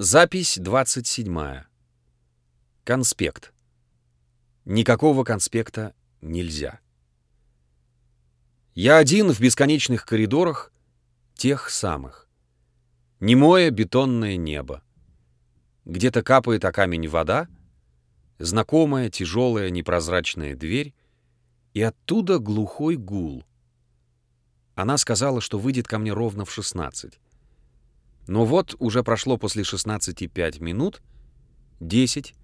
Запись 27. Конспект. Никакого конспекта нельзя. Я один в бесконечных коридорах тех самых. Немое бетонное небо. Где-то капает о камень вода, знакомая тяжелая непрозрачная дверь, и оттуда глухой гул. Она сказала, что выйдет ко мне ровно в 16. Но вот уже прошло после 16 5 минут, 10,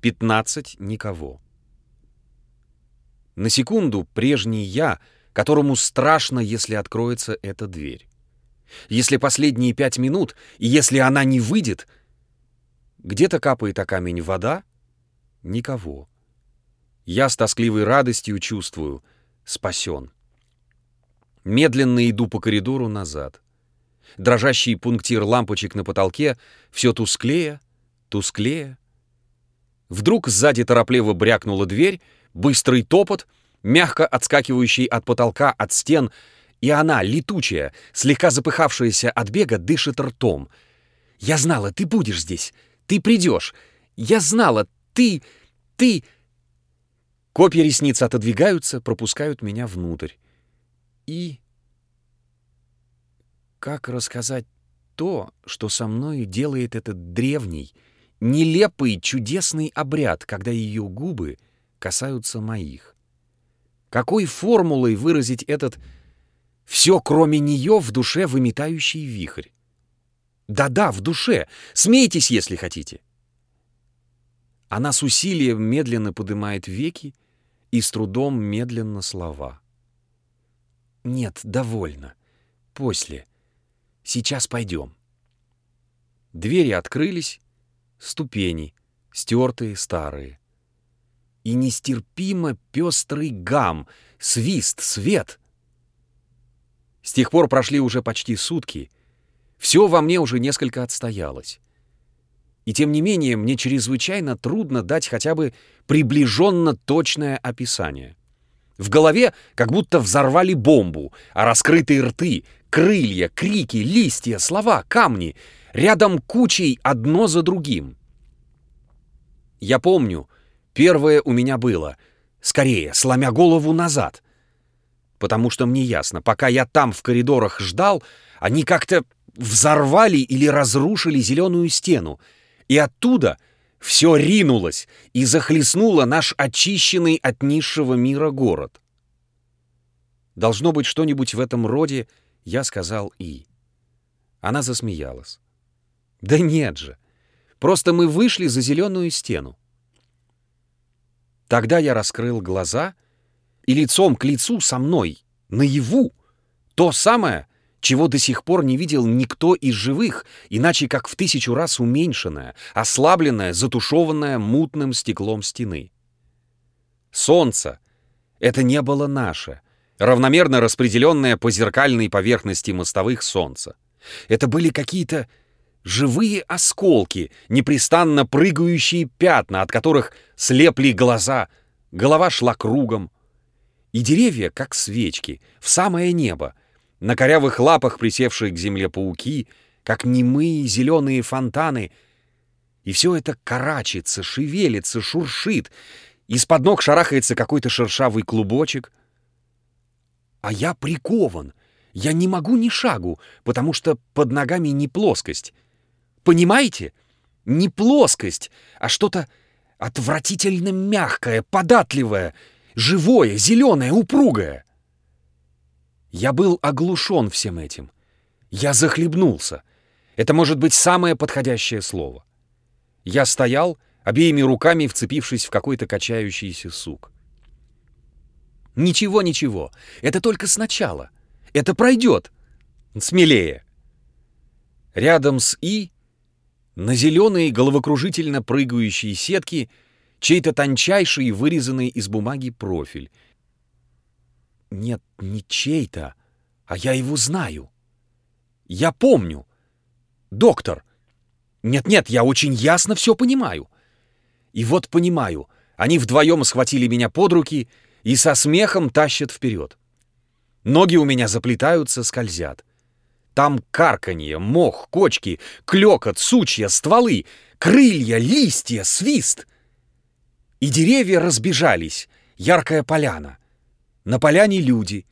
15 никого. На секунду прежний я, которому страшно, если откроется эта дверь. Если последние пять минут, и если она не выйдет, где-то капает о камень вода, никого. Я с тоскливой радостью чувствую, спасен. Медленно иду по коридору назад. Дрожащий пунктир лампочек на потолке все тусклее, тусклее. Вдруг сзади торопливо брякнула дверь, быстрый топот, мягко отскакивающий от потолка, от стен, и она, летучая, слегка запыхавшаяся от бега, дышит ртом. «Я знала, ты будешь здесь, ты придешь. Я знала, ты, ты...» Копья ресниц отодвигаются, пропускают меня внутрь. И как рассказать то, что со мной делает этот древний, нелепый, чудесный обряд, когда ее губы касаются моих? Какой формулой выразить этот «все, кроме нее, в душе выметающий вихрь»? Да-да, в душе. Смейтесь, если хотите. Она с усилием медленно поднимает веки и с трудом медленно слова. Нет, довольно. После. Сейчас пойдем. Двери открылись, ступени, стертые, старые. И нестерпимо пестрый гам, свист, свет. С тех пор прошли уже почти сутки. Все во мне уже несколько отстоялось. И тем не менее, мне чрезвычайно трудно дать хотя бы приближенно точное описание. В голове как будто взорвали бомбу, а раскрытые рты, крылья, крики, листья, слова, камни рядом кучей одно за другим. Я помню, первое у меня было «Скорее, сломя голову назад!» Потому что мне ясно, пока я там в коридорах ждал, они как-то взорвали или разрушили зеленую стену, и оттуда — все ринулось и захлестнуло наш очищенный от низшего мира город. Должно быть что-нибудь в этом роде, я сказал И. Она засмеялась. Да нет же, просто мы вышли за зеленую стену. Тогда я раскрыл глаза, и лицом к лицу со мной, наяву, то самое, чего до сих пор не видел никто из живых, иначе как в тысячу раз уменьшенная, ослабленная, затушеванная мутным стеклом стены. Солнце — это не было наше, равномерно распределенное по зеркальной поверхности мостовых солнца. Это были какие-то живые осколки, непрестанно прыгающие пятна, от которых слепли глаза, голова шла кругом. И деревья, как свечки, в самое небо, на корявых лапах присевшие к земле пауки, как немые зеленые фонтаны. И все это карачится, шевелится, шуршит. Из-под ног шарахается какой-то шершавый клубочек. А я прикован. Я не могу ни шагу, потому что под ногами не плоскость. Понимаете? Не плоскость, а что-то отвратительно мягкое, податливое, живое, зеленое, упругое. Я был оглушен всем этим. Я захлебнулся. Это может быть самое подходящее слово. Я стоял, обеими руками вцепившись в какой-то качающийся сук. Ничего, ничего. Это только сначала. Это пройдет. Смелее. Рядом с И на зеленые головокружительно прыгающие сетки чей-то тончайший вырезанный из бумаги профиль — нет, не чей-то, а я его знаю. Я помню. Доктор. Нет-нет, я очень ясно все понимаю. И вот понимаю, они вдвоем схватили меня под руки и со смехом тащат вперед. Ноги у меня заплетаются, скользят. Там карканье, мох, кочки, клёкот, сучья, стволы, крылья, листья, свист. И деревья разбежались, яркая поляна. На поляне люди.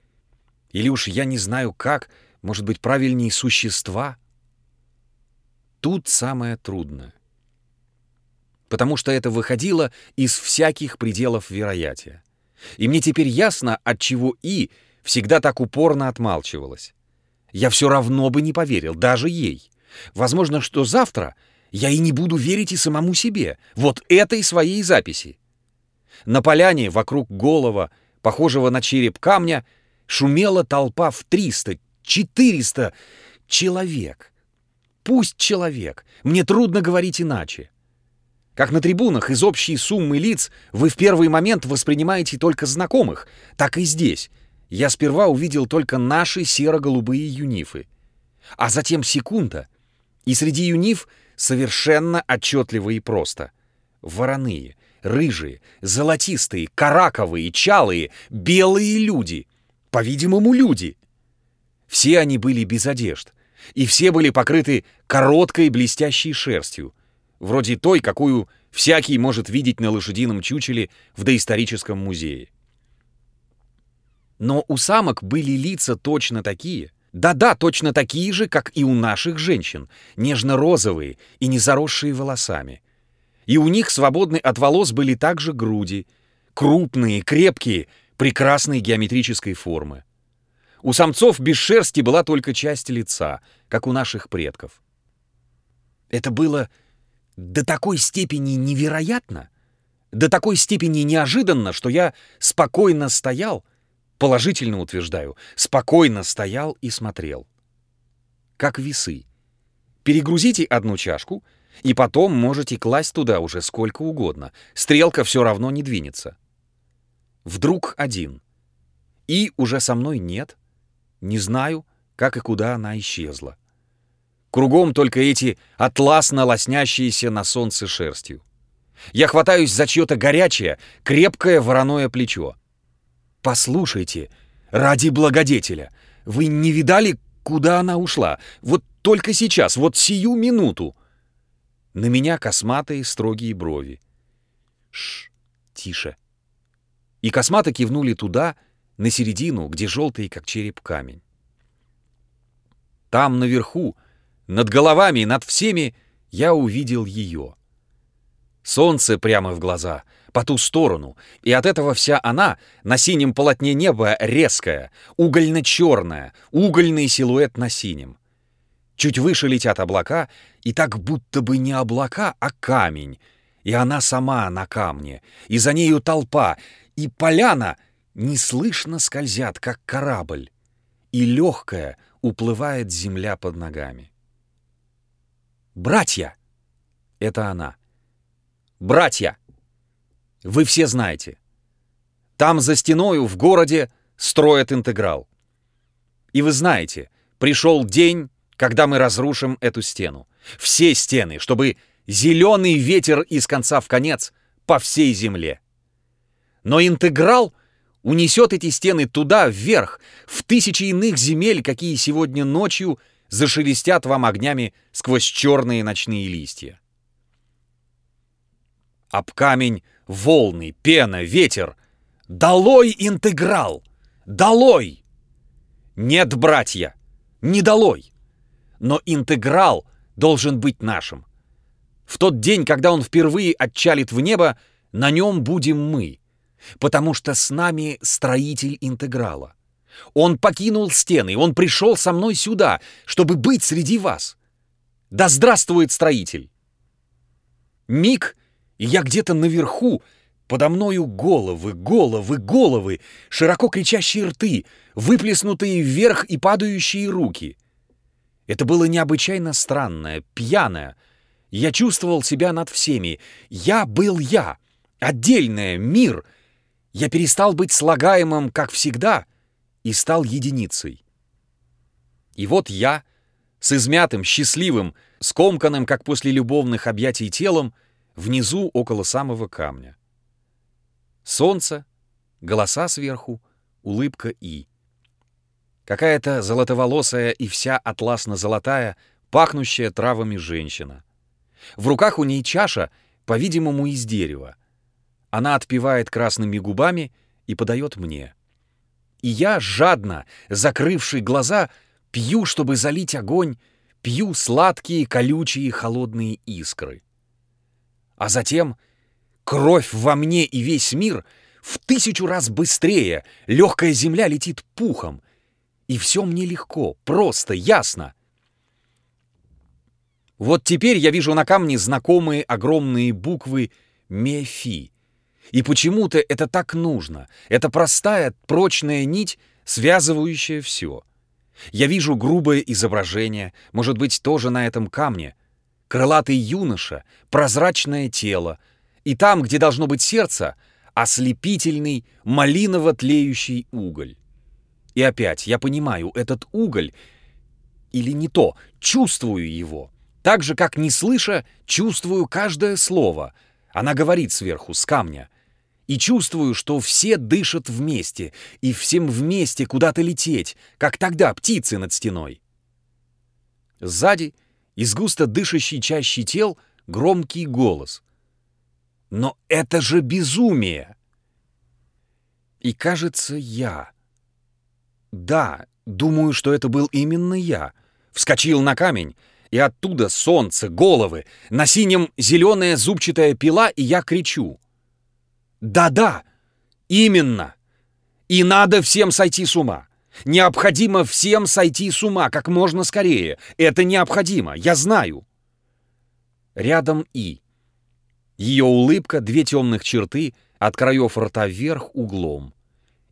Или уж я не знаю как, может быть, правильнее существа. Тут самое трудное. Потому что это выходило из всяких пределов вероятия. И мне теперь ясно, от чего И всегда так упорно отмалчивалась. Я все равно бы не поверил, даже ей. Возможно, что завтра я и не буду верить и самому себе, вот этой своей записи. На поляне вокруг голова, похожего на череп камня, шумела толпа в 300, 400 человек. Пусть человек, мне трудно говорить иначе. Как на трибунах из общей суммы лиц вы в первый момент воспринимаете только знакомых, так и здесь. Я сперва увидел только наши серо-голубые юнифы. А затем секунда, и среди юниф совершенно отчетливо и просто. Вороные, рыжие, золотистые, караковые, чалые, белые люди. По-видимому, люди. Все они были без одежд, и все были покрыты короткой блестящей шерстью, вроде той, какую всякий может видеть на лошадином чучеле в доисторическом музее. Но у самок были лица точно такие, да-да, точно такие же, как и у наших женщин, нежно-розовые и не заросшие волосами. И у них свободны от волос были также груди, крупные, крепкие, прекрасной геометрической формы. У самцов без шерсти была только часть лица, как у наших предков. Это было до такой степени невероятно, до такой степени неожиданно, что я спокойно стоял, положительно утверждаю, спокойно стоял и смотрел. Как весы. Перегрузите одну чашку, и потом можете класть туда уже сколько угодно. Стрелка все равно не двинется. Вдруг один. И уже со мной нет. Не знаю, как и куда она исчезла. Кругом только эти атласно лоснящиеся на солнце шерстью. Я хватаюсь за чье-то горячее, крепкое вороное плечо. «Послушайте, ради благодетеля, вы не видали, куда она ушла? Вот только сейчас, вот сию минуту!» На меня косматые строгие брови. Шш, тише. И косматы кивнули туда, на середину, где желтый, как череп, камень. Там, наверху, над головами, над всеми я увидел ее. Солнце прямо в глаза, по ту сторону, и от этого вся она на синем полотне неба резкая, угольно-черная, угольный силуэт на синем. Чуть выше летят облака, и так будто бы не облака, а камень, и она сама на камне, и за нею толпа, и поляна неслышно скользят, как корабль, и легкая уплывает земля под ногами. «Братья!» — это она. «Братья!» Вы все знаете. Там за стеною в городе строят интеграл. И вы знаете, пришел день, когда мы разрушим эту стену. Все стены, чтобы зеленый ветер из конца в конец по всей земле. Но интеграл унесет эти стены туда, вверх, в тысячи иных земель, какие сегодня ночью зашелестят вам огнями сквозь черные ночные листья. Об камень волны, пена, ветер. Долой интеграл! Долой! Нет, братья, не долой. Но интеграл должен быть нашим. В тот день, когда он впервые отчалит в небо, на нем будем мы, потому что с нами строитель интеграла. Он покинул стены, он пришел со мной сюда, чтобы быть среди вас. Да здравствует строитель! Миг, и я где-то наверху, подо мною головы, головы, головы, широко кричащие рты, выплеснутые вверх и падающие руки. Это было необычайно странное, пьяное. Я чувствовал себя над всеми. Я был я, отдельное, мир. Я перестал быть слагаемым, как всегда — и стал единицей. И вот я, с измятым, счастливым, скомканным, как после любовных объятий телом, внизу около самого камня. Солнце, голоса сверху, улыбка И. Какая-то золотоволосая и вся атласно-золотая, пахнущая травами женщина. В руках у ней чаша, по-видимому, из дерева. Она отпивает красными губами и подает мне. И я, жадно, закрывший глаза, пью, чтобы залить огонь, пью сладкие, колючие, холодные искры. А затем кровь во мне и весь мир в тысячу раз быстрее, легкая земля летит пухом, и все мне легко, просто, ясно. Вот теперь я вижу на камне знакомые огромные буквы «Мефи». И почему-то это так нужно. Это простая, прочная нить, связывающая все. Я вижу грубое изображение, может быть, тоже на этом камне. Крылатый юноша, прозрачное тело. И там, где должно быть сердце, ослепительный, малиново-тлеющий уголь. И опять, я понимаю, этот уголь, или не то, чувствую его. Так же, как не слыша, чувствую каждое слово. Она говорит сверху, с камня. И чувствую, что все дышат вместе, и всем вместе куда-то лететь, как тогда птицы над стеной. Сзади, из густо дышащей чащи тел, громкий голос. «Но это же безумие!» И кажется, я да, думаю, что это был именно я. Вскочил на камень, и оттуда солнце, головы, на синем зеленая зубчатая пила, и я кричу. Да-да, именно. И надо всем сойти с ума. Необходимо всем сойти с ума как можно скорее. Это необходимо, я знаю. Рядом И. Ее улыбка, две темных черты, от краев рта вверх углом.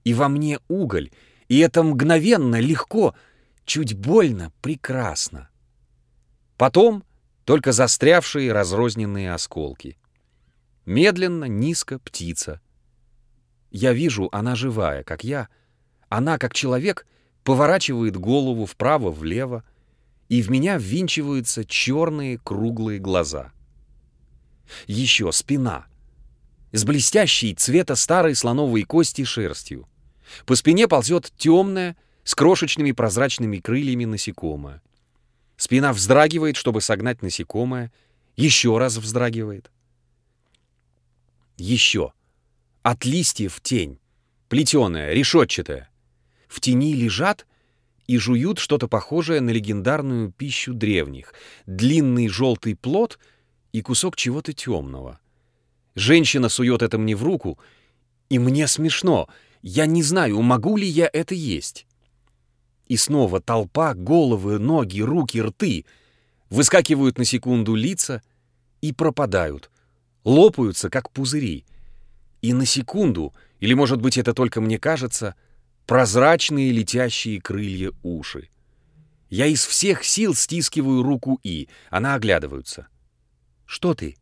И во мне уголь, и это мгновенно, легко, чуть больно, прекрасно. Потом только застрявшие разрозненные осколки. Медленно, низко птица. Я вижу, она живая, как я. Она, как человек, поворачивает голову вправо-влево, и в меня ввинчиваются черные круглые глаза. Еще спина. С блестящей цвета старой слоновой кости шерстью. По спине ползет темное, с крошечными прозрачными крыльями насекомое. Спина вздрагивает, чтобы согнать насекомое, еще раз вздрагивает. Еще. От листьев тень. Плетеная, решетчатая. В тени лежат и жуют что-то похожее на легендарную пищу древних. Длинный желтый плод и кусок чего-то темного. Женщина сует это мне в руку, и мне смешно — я не знаю, могу ли я это есть. И снова толпа, головы, ноги, руки, рты. Выскакивают на секунду лица и пропадают. Лопаются, как пузыри. И на секунду, или, может быть, это только мне кажется, прозрачные летящие крылья уши. Я из всех сил стискиваю руку И. Она оглядывается. «Что ты?»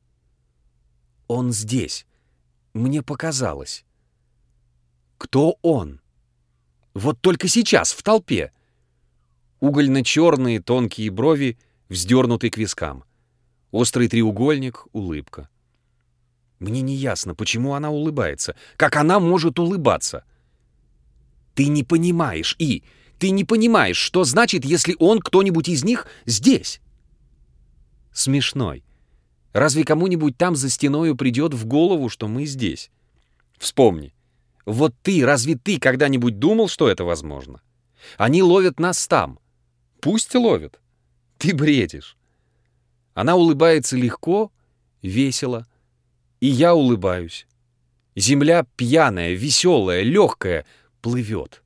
«Он здесь. Мне показалось». Кто он? Вот только сейчас, в толпе. Угольно-черные тонкие брови вздернуты к вискам. Острый треугольник — улыбка. Мне не ясно, почему она улыбается. Как она может улыбаться? Ты не понимаешь, И, ты не понимаешь, что значит, если он, кто-нибудь из них, здесь. Смешной. Разве кому-нибудь там за стеною придет в голову, что мы здесь? Вспомни. Вот ты, разве ты когда-нибудь думал, что это возможно? Они ловят нас там. Пусть ловят. Ты бредишь. Она улыбается легко, весело. И я улыбаюсь. Земля пьяная, веселая, легкая, плывет.